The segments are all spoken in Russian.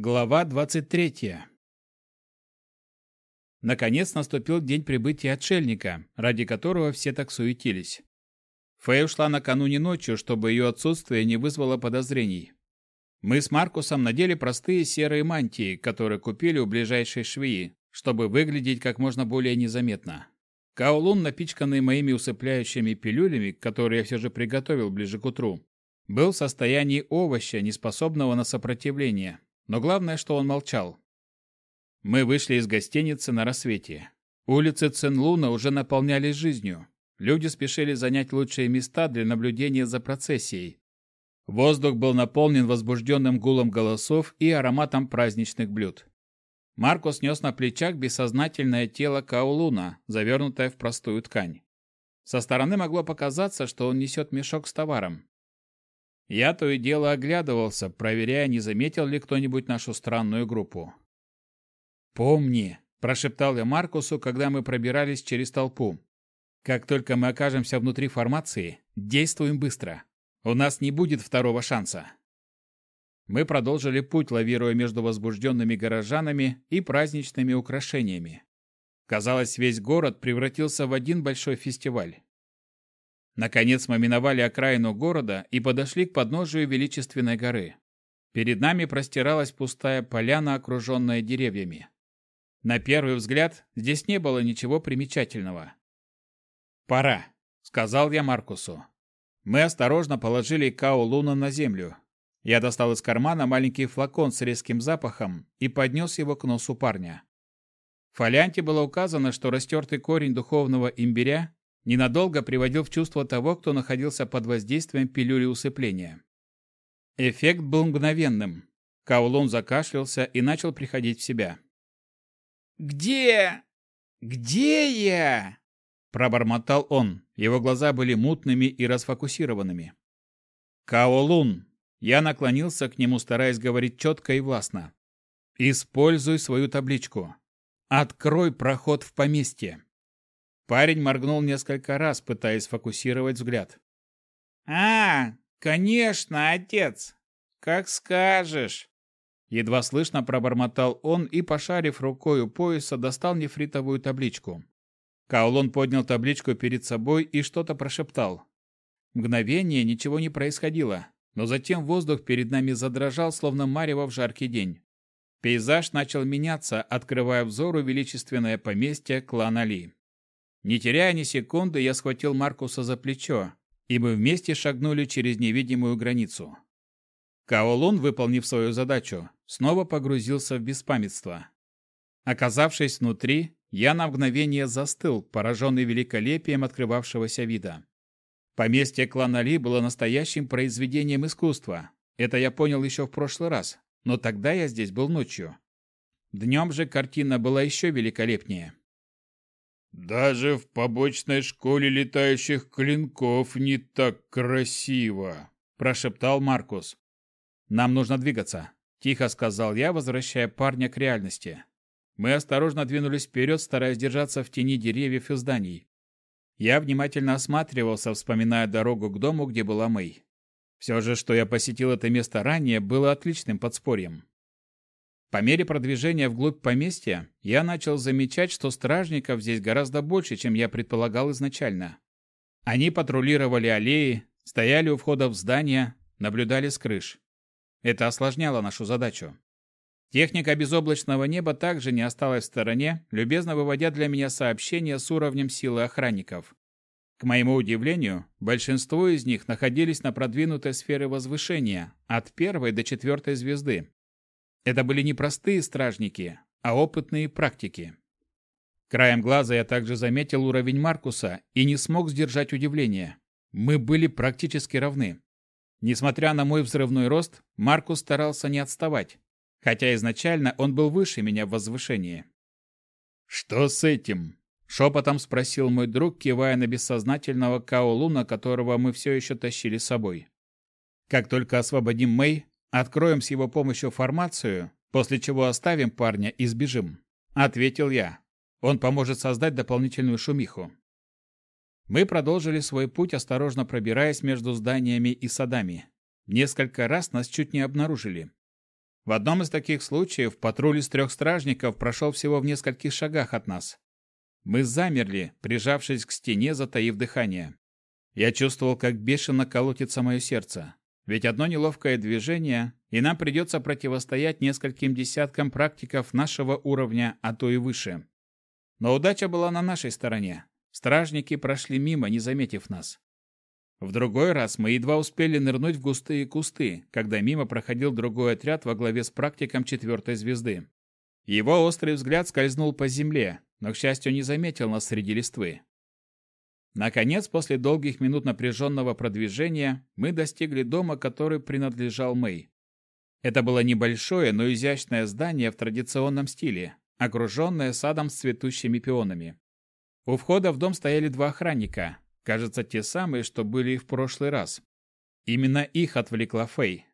Глава 23. Наконец наступил день прибытия отшельника, ради которого все так суетились. Фэй ушла накануне ночью, чтобы ее отсутствие не вызвало подозрений. Мы с Маркусом надели простые серые мантии, которые купили у ближайшей швеи, чтобы выглядеть как можно более незаметно. Каолун, напичканный моими усыпляющими пилюлями, которые я все же приготовил ближе к утру, был в состоянии овоща, неспособного на сопротивление, но главное, что он молчал. Мы вышли из гостиницы на рассвете. Улицы Цинлуна уже наполнялись жизнью. Люди спешили занять лучшие места для наблюдения за процессией. Воздух был наполнен возбужденным гулом голосов и ароматом праздничных блюд. Маркус нес на плечах бессознательное тело Каулуна, завернутое в простую ткань. Со стороны могло показаться, что он несет мешок с товаром. Я то и дело оглядывался, проверяя, не заметил ли кто-нибудь нашу странную группу. «Помни», – прошептал я Маркусу, когда мы пробирались через толпу. «Как только мы окажемся внутри формации, действуем быстро. У нас не будет второго шанса». Мы продолжили путь, лавируя между возбужденными горожанами и праздничными украшениями. Казалось, весь город превратился в один большой фестиваль. Наконец мы миновали окраину города и подошли к подножию величественной горы. Перед нами простиралась пустая поляна, окруженная деревьями. На первый взгляд здесь не было ничего примечательного. «Пора», — сказал я Маркусу. Мы осторожно положили Као Луна на землю. Я достал из кармана маленький флакон с резким запахом и поднес его к носу парня. В фолианте было указано, что растертый корень духовного имбиря ненадолго приводил в чувство того, кто находился под воздействием пилюли усыпления. Эффект был мгновенным. Каулон закашлялся и начал приходить в себя. «Где? Где я?» Пробормотал он. Его глаза были мутными и расфокусированными. «Каолун!» Я наклонился к нему, стараясь говорить четко и властно. «Используй свою табличку. Открой проход в поместье. Парень моргнул несколько раз, пытаясь фокусировать взгляд. «А, конечно, отец! Как скажешь!» Едва слышно пробормотал он и, пошарив рукой у пояса, достал нефритовую табличку. Каулон поднял табличку перед собой и что-то прошептал. Мгновение ничего не происходило, но затем воздух перед нами задрожал, словно марево в жаркий день. Пейзаж начал меняться, открывая взору величественное поместье клана Ли. Не теряя ни секунды, я схватил Маркуса за плечо, и мы вместе шагнули через невидимую границу. Каолун, выполнив свою задачу, снова погрузился в беспамятство. Оказавшись внутри, я на мгновение застыл, пораженный великолепием открывавшегося вида. Поместье клана Ли было настоящим произведением искусства. Это я понял еще в прошлый раз, но тогда я здесь был ночью. Днем же картина была еще великолепнее. Даже в побочной школе летающих клинков не так красиво, прошептал Маркус. Нам нужно двигаться, тихо сказал я, возвращая парня к реальности. Мы осторожно двинулись вперед, стараясь держаться в тени деревьев и зданий. Я внимательно осматривался, вспоминая дорогу к дому, где была Мэй. Все же, что я посетил это место ранее, было отличным подспорьем. По мере продвижения вглубь поместья, я начал замечать, что стражников здесь гораздо больше, чем я предполагал изначально. Они патрулировали аллеи, стояли у входа в здание, наблюдали с крыш. Это осложняло нашу задачу. Техника безоблачного неба также не осталась в стороне, любезно выводя для меня сообщения с уровнем силы охранников. К моему удивлению, большинство из них находились на продвинутой сфере возвышения, от первой до четвертой звезды, это были не простые стражники, а опытные практики. Краем глаза я также заметил уровень Маркуса и не смог сдержать удивление. Мы были практически равны. Несмотря на мой взрывной рост, Маркус старался не отставать, хотя изначально он был выше меня в возвышении. «Что с этим?» – шепотом спросил мой друг, кивая на бессознательного Каолуна, которого мы все еще тащили с собой. «Как только освободим Мэй, Откроем с его помощью формацию, после чего оставим парня и сбежим. Ответил я. Он поможет создать дополнительную шумиху. Мы продолжили свой путь, осторожно пробираясь между зданиями и садами. Несколько раз нас чуть не обнаружили. В одном из таких случаев патруль из трех стражников прошел всего в нескольких шагах от нас. Мы замерли, прижавшись к стене, затаив дыхание. Я чувствовал, как бешено колотится мое сердце. Ведь одно неловкое движение, и нам придется противостоять нескольким десяткам практиков нашего уровня, а то и выше. Но удача была на нашей стороне. Стражники прошли мимо, не заметив нас. В другой раз мы едва успели нырнуть в густые кусты, когда мимо проходил другой отряд во главе с практиком четвертой звезды. Его острый взгляд скользнул по земле, но, к счастью, не заметил нас среди листвы. Наконец, после долгих минут напряженного продвижения, мы достигли дома, который принадлежал Мэй. Это было небольшое, но изящное здание в традиционном стиле, окруженное садом с цветущими пионами. У входа в дом стояли два охранника, кажется, те самые, что были и в прошлый раз. Именно их отвлекла Фэй.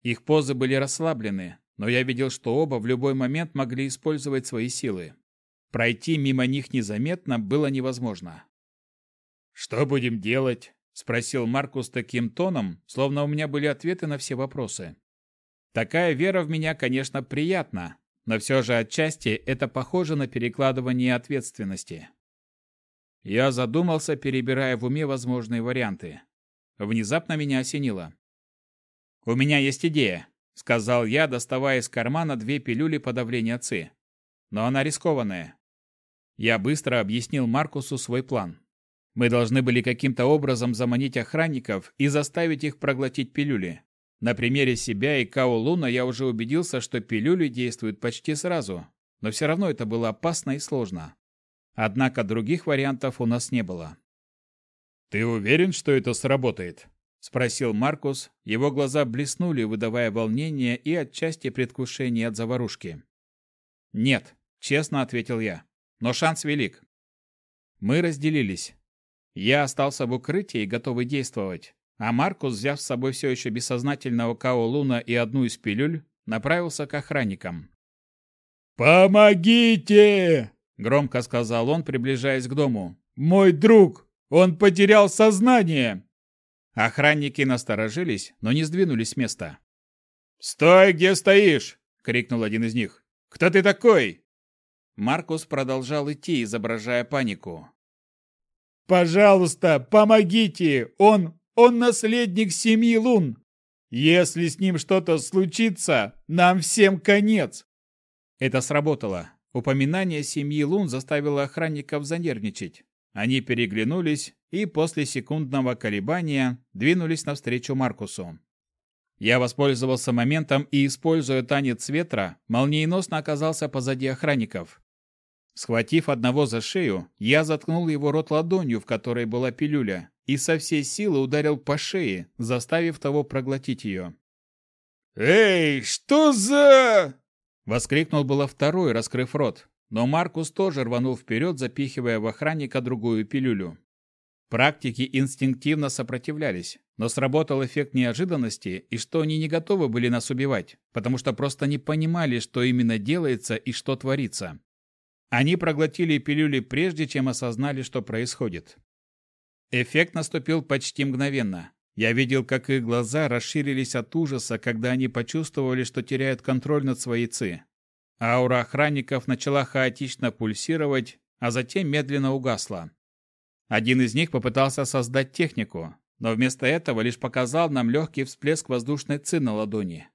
Их позы были расслаблены, но я видел, что оба в любой момент могли использовать свои силы. Пройти мимо них незаметно было невозможно. «Что будем делать?» – спросил Маркус таким тоном, словно у меня были ответы на все вопросы. Такая вера в меня, конечно, приятна, но все же отчасти это похоже на перекладывание ответственности. Я задумался, перебирая в уме возможные варианты. Внезапно меня осенило. «У меня есть идея», — сказал я, доставая из кармана две пилюли подавления ЦИ. «Но она рискованная». Я быстро объяснил Маркусу свой план. Мы должны были каким-то образом заманить охранников и заставить их проглотить пилюли. На примере себя и Као Луна я уже убедился, что пилюли действуют почти сразу, но все равно это было опасно и сложно. Однако других вариантов у нас не было. «Ты уверен, что это сработает?» — спросил Маркус. Его глаза блеснули, выдавая волнение и отчасти предвкушение от заварушки. «Нет», — честно ответил я, — «но шанс велик». Мы разделились. Я остался в укрытии, готовый действовать, а Маркус, взяв с собой все еще бессознательного Као Луна и одну из пилюль, направился к охранникам. «Помогите!» — громко сказал он, приближаясь к дому. «Мой друг! Он потерял сознание!» Охранники насторожились, но не сдвинулись с места. «Стой, где стоишь!» — крикнул один из них. «Кто ты такой?» Маркус продолжал идти, изображая панику. «Пожалуйста, помогите! Он он наследник семьи Лун. Если с ним что-то случится, нам всем конец. Это сработало. Упоминание семьи Лун заставило охранников занервничать. Они переглянулись и после секундного колебания двинулись навстречу Маркусу. Я воспользовался моментом и, используя танец ветра, молниеносно оказался позади охранников. Схватив одного за шею, я заткнул его рот ладонью, в которой была пилюля, и со всей силы ударил по шее, заставив того проглотить ее. «Эй, что за...» Воскликнул было второй, раскрыв рот, но Маркус тоже рванул вперед, запихивая в охранника другую пилюлю. Практики инстинктивно сопротивлялись, но сработал эффект неожиданности и что они не готовы были нас убивать, потому что просто не понимали, что именно делается и что творится. Они проглотили пилюли прежде, чем осознали, что происходит. Эффект наступил почти мгновенно. Я видел, как их глаза расширились от ужаса, когда они почувствовали, что теряют контроль над своей ци. Аура охранников начала хаотично пульсировать, а затем медленно угасла. Один из них попытался создать технику, но вместо этого лишь показал нам легкий всплеск воздушной ци на ладони.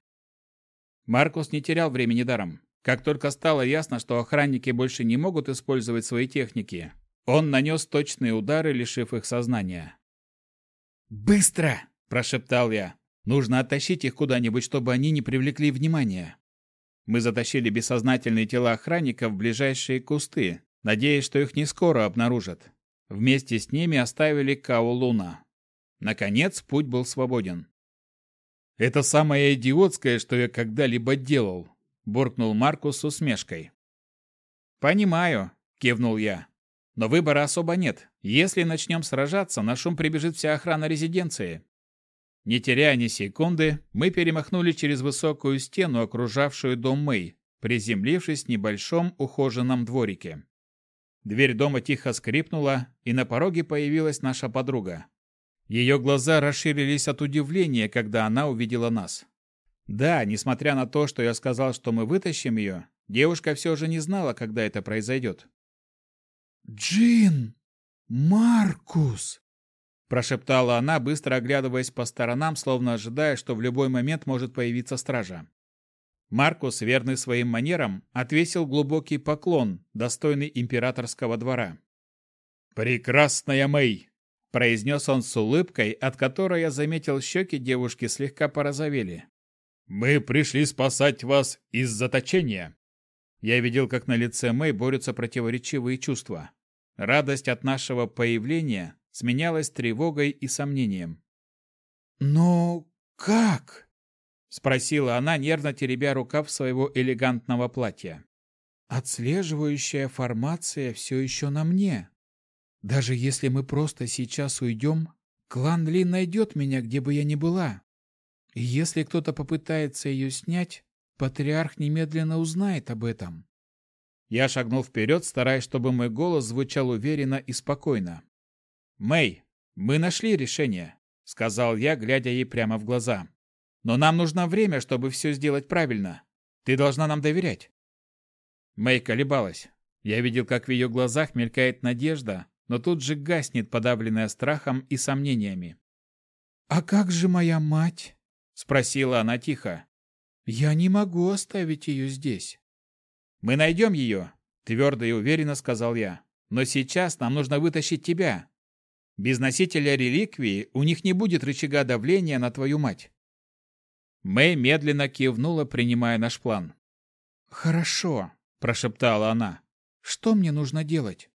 Маркус не терял времени даром. Как только стало ясно, что охранники больше не могут использовать свои техники, он нанес точные удары, лишив их сознания. «Быстро!» – прошептал я. «Нужно оттащить их куда-нибудь, чтобы они не привлекли внимания». Мы затащили бессознательные тела охранников в ближайшие кусты, надеясь, что их не скоро обнаружат. Вместе с ними оставили Као Луна. Наконец, путь был свободен. «Это самое идиотское, что я когда-либо делал», – буркнул Маркус с усмешкой. «Понимаю», – кивнул я. Но выбора особо нет. Если начнем сражаться, на шум прибежит вся охрана резиденции. Не теряя ни секунды, мы перемахнули через высокую стену, окружавшую дом Мэй, приземлившись в небольшом ухоженном дворике. Дверь дома тихо скрипнула, и на пороге появилась наша подруга. Ее глаза расширились от удивления, когда она увидела нас. Да, несмотря на то, что я сказал, что мы вытащим ее, девушка все же не знала, когда это произойдет. «Джин! Маркус!» Прошептала она, быстро оглядываясь по сторонам, словно ожидая, что в любой момент может появиться стража. Маркус, верный своим манерам, отвесил глубокий поклон, достойный императорского двора. «Прекрасная Мэй!» – произнес он с улыбкой, от которой я заметил щеки девушки слегка порозовели. «Мы пришли спасать вас из заточения!» Я видел, как на лице Мэй борются противоречивые чувства. Радость от нашего появления сменялась тревогой и сомнением. «Но как?» — спросила она, нервно теребя рукав своего элегантного платья. «Отслеживающая формация все еще на мне. Даже если мы просто сейчас уйдем, клан Ли найдет меня, где бы я ни была. Если кто-то попытается ее снять, патриарх немедленно узнает об этом». Я шагнул вперед, стараясь, чтобы мой голос звучал уверенно и спокойно. «Мэй, мы нашли решение», — сказал я, глядя ей прямо в глаза. «Но нам нужно время, чтобы все сделать правильно. Ты должна нам доверять». Мэй колебалась. Я видел, как в ее глазах мелькает надежда, но тут же гаснет, подавленная страхом и сомнениями. «А как же моя мать?» — спросила она тихо. «Я не могу оставить ее здесь». «Мы найдем ее», — твердо и уверенно сказал я. «Но сейчас нам нужно вытащить тебя. Без носителя реликвии у них не будет рычага давления на твою мать. Мэй медленно кивнула, принимая наш план. «Хорошо», – прошептала она. «Что мне нужно делать?»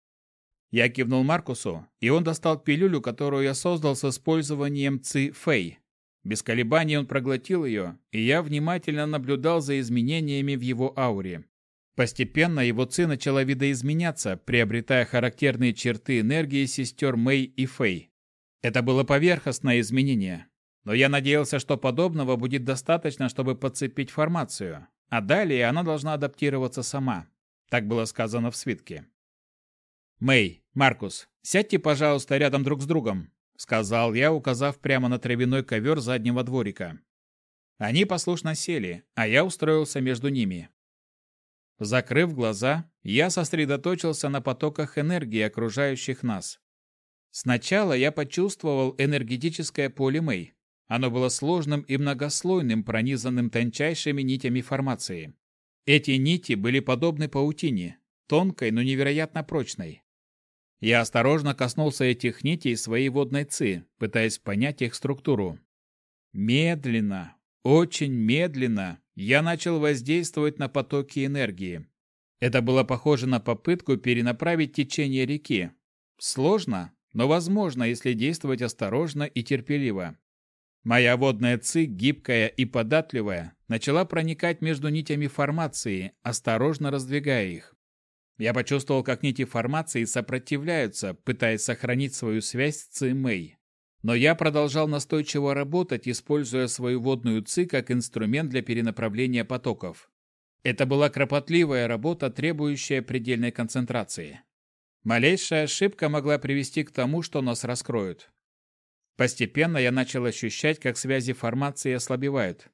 Я кивнул Маркусу, и он достал пилюлю, которую я создал с использованием Ци Фэй. Без колебаний он проглотил ее, и я внимательно наблюдал за изменениями в его ауре. Постепенно его ци начала видоизменяться, приобретая характерные черты энергии сестер Мэй и Фэй. Это было поверхностное изменение, но я надеялся, что подобного будет достаточно, чтобы подцепить формацию, а далее она должна адаптироваться сама. Так было сказано в свитке. «Мэй, Маркус, сядьте, пожалуйста, рядом друг с другом», сказал я, указав прямо на травяной ковер заднего дворика. Они послушно сели, а я устроился между ними. Закрыв глаза, я сосредоточился на потоках энергии, окружающих нас. Сначала я почувствовал энергетическое поле Мэй. Оно было сложным и многослойным, пронизанным тончайшими нитями формации. Эти нити были подобны паутине, тонкой, но невероятно прочной. Я осторожно коснулся этих нитей своей водной ци, пытаясь понять их структуру. Медленно, очень медленно я начал воздействовать на потоки энергии. Это было похоже на попытку перенаправить течение реки. Сложно, но возможно, если действовать осторожно и терпеливо. Моя водная ци, гибкая и податливая, начала проникать между нитями формации, осторожно раздвигая их. Я почувствовал, как нити формации сопротивляются, пытаясь сохранить свою связь с Ци Мэй. Но я продолжал настойчиво работать, используя свою водную ци как инструмент для перенаправления потоков. Это была кропотливая работа, требующая предельной концентрации. Малейшая ошибка могла привести к тому, что нас раскроют. Постепенно я начал ощущать, как связи формации ослабевают.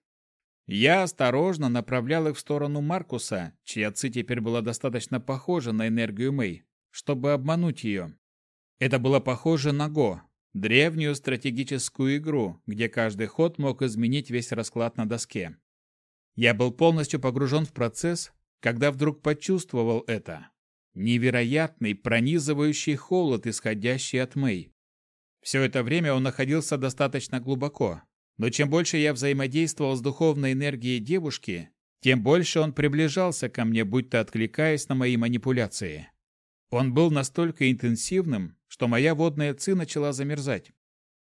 Я осторожно направлял их в сторону Маркуса, чья ци теперь была достаточно похожа на энергию Мэй, чтобы обмануть ее. Это было похоже на Го, Древнюю стратегическую игру, где каждый ход мог изменить весь расклад на доске. Я был полностью погружен в процесс, когда вдруг почувствовал это. Невероятный, пронизывающий холод, исходящий от Мэй. Все это время он находился достаточно глубоко, но чем больше я взаимодействовал с духовной энергией девушки, тем больше он приближался ко мне, будто откликаясь на мои манипуляции. Он был настолько интенсивным, что моя водная ци начала замерзать.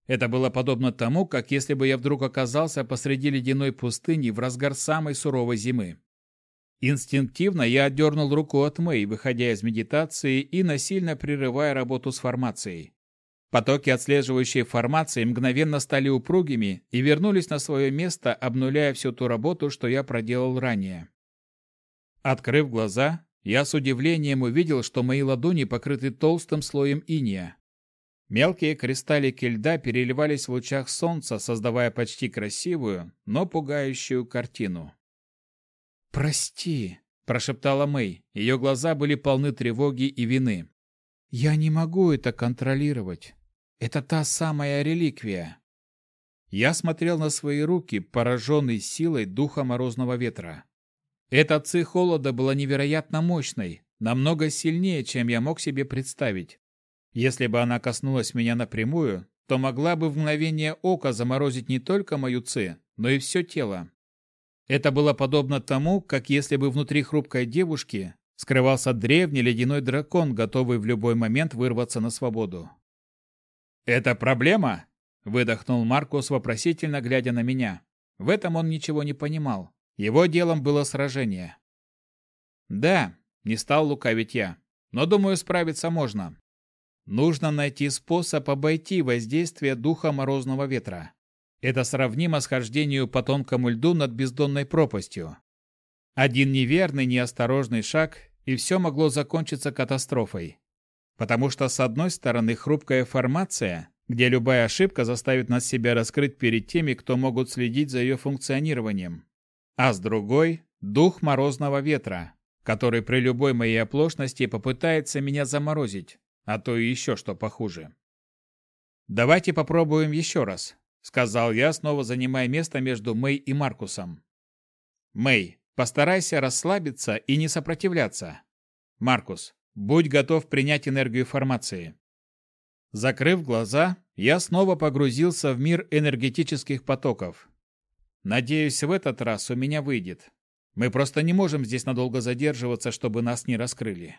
Это было подобно тому, как если бы я вдруг оказался посреди ледяной пустыни в разгар самой суровой зимы. Инстинктивно я отдернул руку от Мэй, выходя из медитации и насильно прерывая работу с формацией. Потоки отслеживающей формации мгновенно стали упругими и вернулись на свое место, обнуляя всю ту работу, что я проделал ранее. Открыв глаза, я с удивлением увидел, что мои ладони покрыты толстым слоем иния. Мелкие кристаллики льда переливались в лучах солнца, создавая почти красивую, но пугающую картину. «Прости», – прошептала Мэй. Ее глаза были полны тревоги и вины. «Я не могу это контролировать. Это та самая реликвия». Я смотрел на свои руки, пораженный силой духа морозного ветра. Эта ци холода была невероятно мощной, намного сильнее, чем я мог себе представить. Если бы она коснулась меня напрямую, то могла бы в мгновение ока заморозить не только мою ци, но и все тело. Это было подобно тому, как если бы внутри хрупкой девушки скрывался древний ледяной дракон, готовый в любой момент вырваться на свободу. «Это проблема?» – выдохнул Маркус, вопросительно глядя на меня. В этом он ничего не понимал. Его делом было сражение. «Да», – не стал лукавить я, – «но, думаю, справиться можно. Нужно найти способ обойти воздействие духа морозного ветра. Это сравнимо с хождению по тонкому льду над бездонной пропастью. Один неверный, неосторожный шаг, и все могло закончиться катастрофой. Потому что, с одной стороны, хрупкая формация, где любая ошибка заставит нас себя раскрыть перед теми, кто могут следить за ее функционированием. А с другой – дух морозного ветра, который при любой моей оплошности попытается меня заморозить а то и еще что похуже. «Давайте попробуем еще раз», — сказал я, снова занимая место между Мэй и Маркусом. «Мэй, постарайся расслабиться и не сопротивляться. Маркус, будь готов принять энергию формации». Закрыв глаза, я снова погрузился в мир энергетических потоков. Надеюсь, в этот раз у меня выйдет. Мы просто не можем здесь надолго задерживаться, чтобы нас не раскрыли.